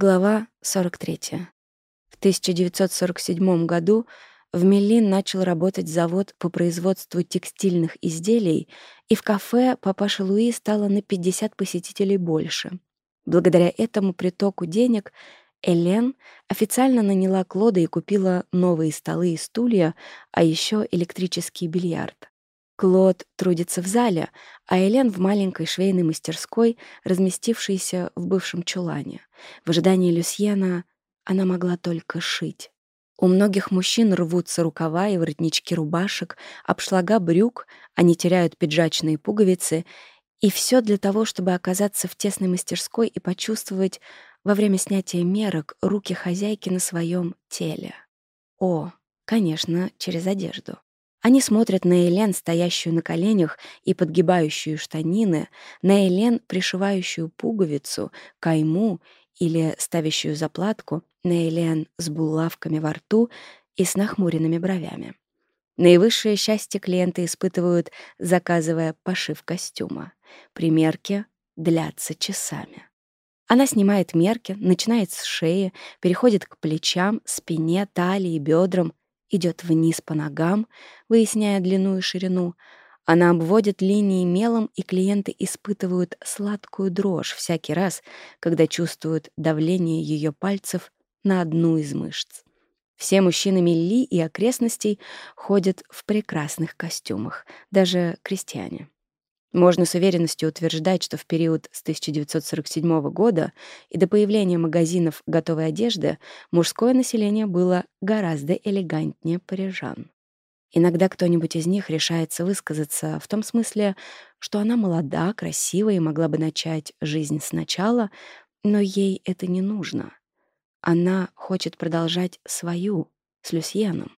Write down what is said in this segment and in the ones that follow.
Глава 43. В 1947 году в Мелин начал работать завод по производству текстильных изделий, и в кафе папаша Луи стало на 50 посетителей больше. Благодаря этому притоку денег Элен официально наняла Клода и купила новые столы и стулья, а еще электрический бильярд. Клод трудится в зале, а Элен в маленькой швейной мастерской, разместившейся в бывшем чулане. В ожидании Люсьена она могла только шить. У многих мужчин рвутся рукава и воротнички рубашек, обшлага брюк, они теряют пиджачные пуговицы. И все для того, чтобы оказаться в тесной мастерской и почувствовать во время снятия мерок руки хозяйки на своем теле. О, конечно, через одежду. Они смотрят на Элен, стоящую на коленях и подгибающую штанины, на Элен, пришивающую пуговицу, кайму или ставящую заплатку, на Элен с булавками во рту и с нахмуренными бровями. Наивысшее счастье клиенты испытывают, заказывая пошив костюма. Примерки длятся часами. Она снимает мерки, начинает с шеи, переходит к плечам, спине, талии, бедрам, идет вниз по ногам, выясняя длину и ширину. Она обводит линии мелом, и клиенты испытывают сладкую дрожь всякий раз, когда чувствуют давление ее пальцев на одну из мышц. Все мужчины Милли и окрестностей ходят в прекрасных костюмах, даже крестьяне. Можно с уверенностью утверждать, что в период с 1947 года и до появления магазинов готовой одежды мужское население было гораздо элегантнее парижан. Иногда кто-нибудь из них решается высказаться в том смысле, что она молода, красива и могла бы начать жизнь сначала, но ей это не нужно. Она хочет продолжать свою с Люсьеном.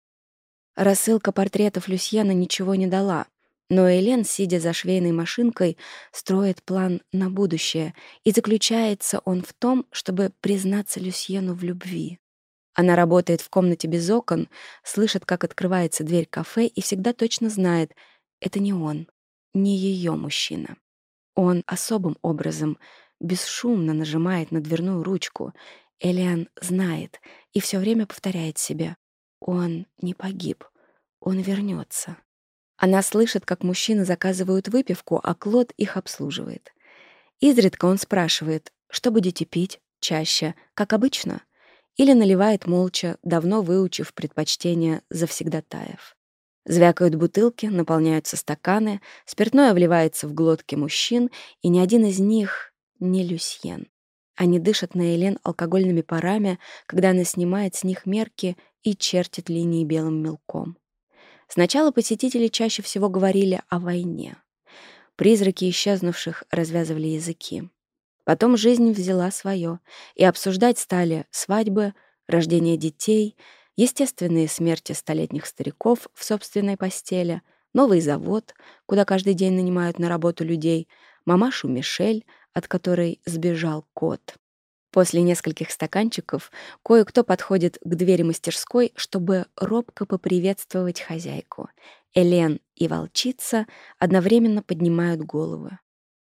Рассылка портретов Люсьена ничего не дала — но Элен, сидя за швейной машинкой, строит план на будущее, и заключается он в том, чтобы признаться Люсьену в любви. Она работает в комнате без окон, слышит, как открывается дверь кафе и всегда точно знает — это не он, не ее мужчина. Он особым образом бесшумно нажимает на дверную ручку. Элиан знает и все время повторяет себе — он не погиб, он вернется. Она слышит, как мужчины заказывают выпивку, а Клод их обслуживает. Изредка он спрашивает, что будете пить, чаще, как обычно, или наливает молча, давно выучив предпочтение завсегдатаев. Звякают бутылки, наполняются стаканы, спиртное вливается в глотки мужчин, и ни один из них не Люсьен. Они дышат на Елен алкогольными парами, когда она снимает с них мерки и чертит линии белым мелком. Сначала посетители чаще всего говорили о войне. Призраки исчезнувших развязывали языки. Потом жизнь взяла свое, и обсуждать стали свадьбы, рождение детей, естественные смерти столетних стариков в собственной постели, новый завод, куда каждый день нанимают на работу людей, мамашу Мишель, от которой сбежал кот. После нескольких стаканчиков кое-кто подходит к двери мастерской, чтобы робко поприветствовать хозяйку. Элен и волчица одновременно поднимают головы.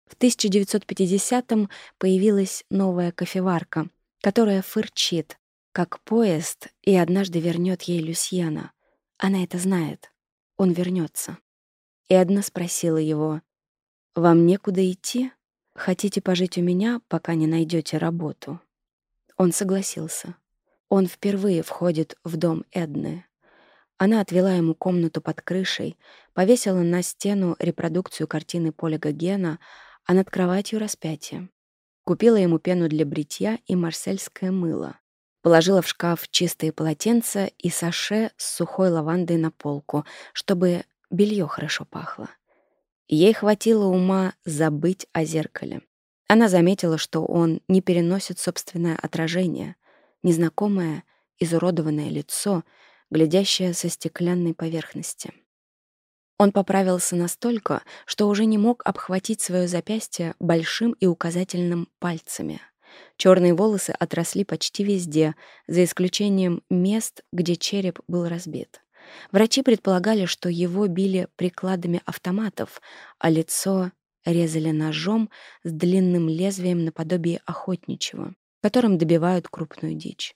В 1950-м появилась новая кофеварка, которая фырчит, как поезд, и однажды вернет ей Люсьена. Она это знает. Он вернется. Эдна спросила его, «Вам некуда идти?» Хотите пожить у меня, пока не найдете работу?» Он согласился. Он впервые входит в дом Эдны. Она отвела ему комнату под крышей, повесила на стену репродукцию картины Поля Гогена, а над кроватью распятие. Купила ему пену для бритья и марсельское мыло. Положила в шкаф чистые полотенца и саше с сухой лавандой на полку, чтобы белье хорошо пахло. Ей хватило ума забыть о зеркале. Она заметила, что он не переносит собственное отражение, незнакомое, изуродованное лицо, глядящее со стеклянной поверхности. Он поправился настолько, что уже не мог обхватить свое запястье большим и указательным пальцами. Черные волосы отросли почти везде, за исключением мест, где череп был разбит. Врачи предполагали, что его били прикладами автоматов, а лицо резали ножом с длинным лезвием наподобие охотничьего, которым добивают крупную дичь.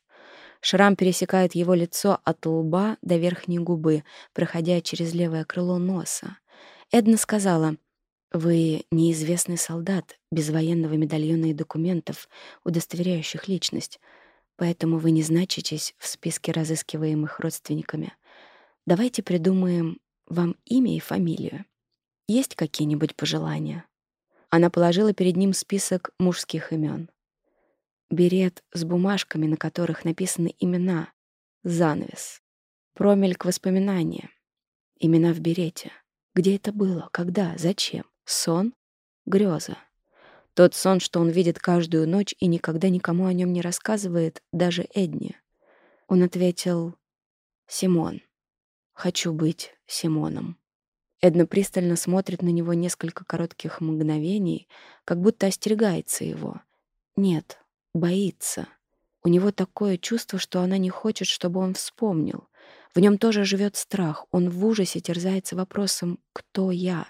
Шрам пересекает его лицо от лба до верхней губы, проходя через левое крыло носа. Эдна сказала, «Вы неизвестный солдат, без военного медальона и документов, удостоверяющих личность, поэтому вы не значитесь в списке разыскиваемых родственниками. Давайте придумаем вам имя и фамилию. Есть какие-нибудь пожелания?» Она положила перед ним список мужских имен. Берет с бумажками, на которых написаны имена. Занавес. Промельк воспоминания. Имена в берете. Где это было? Когда? Зачем? Сон? Грёза. Тот сон, что он видит каждую ночь и никогда никому о нем не рассказывает, даже Эдни. Он ответил «Симон». Хочу быть Симоном. Эдна пристально смотрит на него несколько коротких мгновений, как будто остерегается его. Нет, боится. У него такое чувство, что она не хочет, чтобы он вспомнил. В нем тоже живет страх. Он в ужасе терзается вопросом «Кто я?».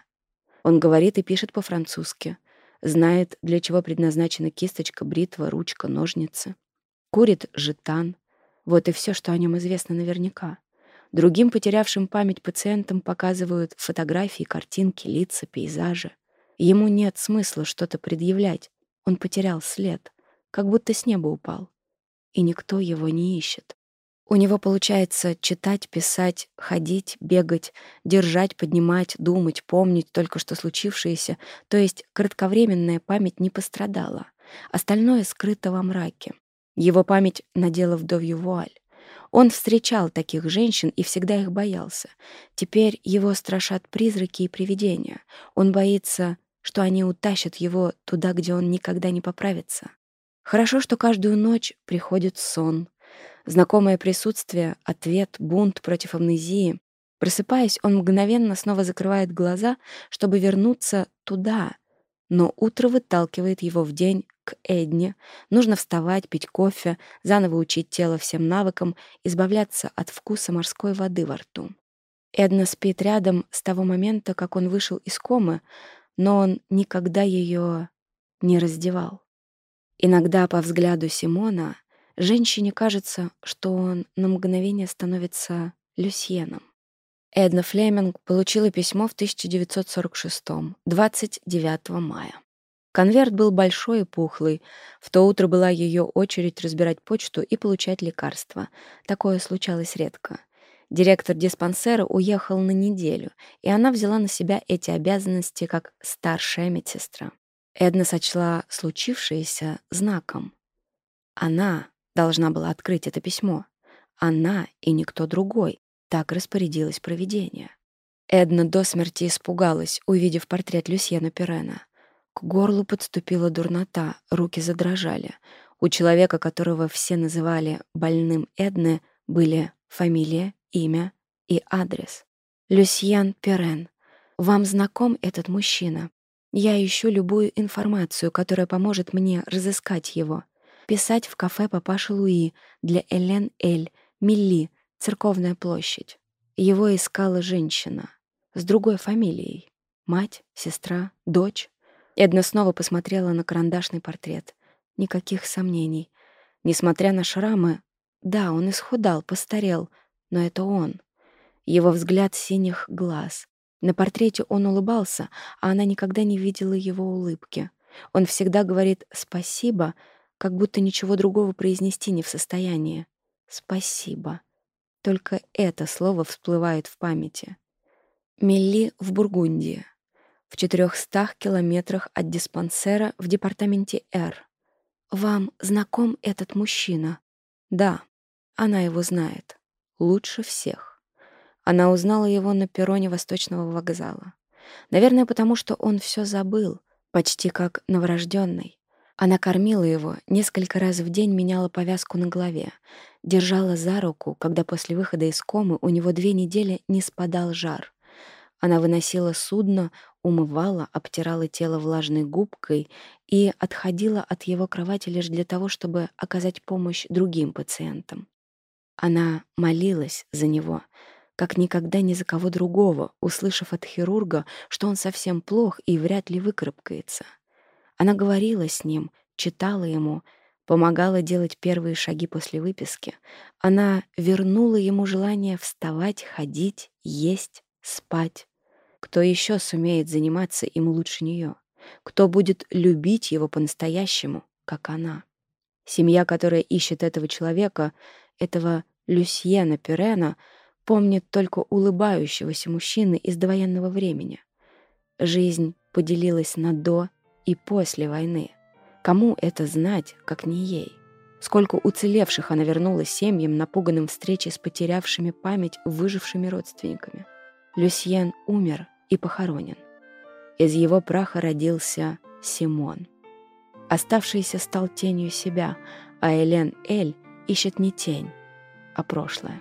Он говорит и пишет по-французски. Знает, для чего предназначена кисточка, бритва, ручка, ножницы. Курит жетан. Вот и все, что о нем известно наверняка. Другим потерявшим память пациентам показывают фотографии, картинки, лица, пейзажи. Ему нет смысла что-то предъявлять. Он потерял след, как будто с неба упал. И никто его не ищет. У него получается читать, писать, ходить, бегать, держать, поднимать, думать, помнить только что случившееся, то есть кратковременная память не пострадала. Остальное скрыто во мраке. Его память надела вдовью вуаль. Он встречал таких женщин и всегда их боялся. Теперь его страшат призраки и привидения. Он боится, что они утащат его туда, где он никогда не поправится. Хорошо, что каждую ночь приходит сон. Знакомое присутствие, ответ, бунт против амнезии. Просыпаясь, он мгновенно снова закрывает глаза, чтобы вернуться туда, но утро выталкивает его в день к Эдне. Нужно вставать, пить кофе, заново учить тело всем навыкам, избавляться от вкуса морской воды во рту. Эдна спит рядом с того момента, как он вышел из комы, но он никогда ее не раздевал. Иногда по взгляду Симона женщине кажется, что он на мгновение становится Люсьеном. Эдна Флеминг получила письмо в 1946, 29 мая. Конверт был большой и пухлый. В то утро была ее очередь разбирать почту и получать лекарства. Такое случалось редко. Директор диспансера уехал на неделю, и она взяла на себя эти обязанности как старшая медсестра. Эдна сочла случившееся знаком. Она должна была открыть это письмо. Она и никто другой. Так распорядилось провидение. Эдна до смерти испугалась, увидев портрет Люсьена Перена. К горлу подступила дурнота, руки задрожали. У человека, которого все называли «больным Эдны», были фамилия, имя и адрес. «Люсьен Перен. Вам знаком этот мужчина? Я ищу любую информацию, которая поможет мне разыскать его. Писать в кафе папаша Луи для Элен Эль, Милли, Церковная площадь. Его искала женщина с другой фамилией. Мать, сестра, дочь. Эдна снова посмотрела на карандашный портрет. Никаких сомнений. Несмотря на шрамы, да, он исхудал, постарел, но это он. Его взгляд синих глаз. На портрете он улыбался, а она никогда не видела его улыбки. Он всегда говорит «спасибо», как будто ничего другого произнести не в состоянии. «Спасибо». Только это слово всплывает в памяти. Милли в Бургундии, в 400 километрах от диспансера в департаменте Р. Вам знаком этот мужчина? Да, она его знает. Лучше всех. Она узнала его на перроне Восточного вокзала. Наверное, потому что он все забыл, почти как новорожденный. Она кормила его, несколько раз в день меняла повязку на голове, держала за руку, когда после выхода из комы у него две недели не спадал жар. Она выносила судно, умывала, обтирала тело влажной губкой и отходила от его кровати лишь для того, чтобы оказать помощь другим пациентам. Она молилась за него, как никогда ни за кого другого, услышав от хирурга, что он совсем плох и вряд ли выкарабкается. Она говорила с ним, читала ему — помогала делать первые шаги после выписки. Она вернула ему желание вставать, ходить, есть, спать. Кто еще сумеет заниматься им лучше нее? Кто будет любить его по-настоящему, как она? Семья, которая ищет этого человека, этого Люсьена Пирена, помнит только улыбающегося мужчины из довоенного времени. Жизнь поделилась на «до» и «после войны». Кому это знать, как не ей? Сколько уцелевших она вернула семьям, напуганным встречи с потерявшими память выжившими родственниками. Люсьен умер и похоронен. Из его праха родился Симон. Оставшийся стал тенью себя, а Элен Эль ищет не тень, а прошлое.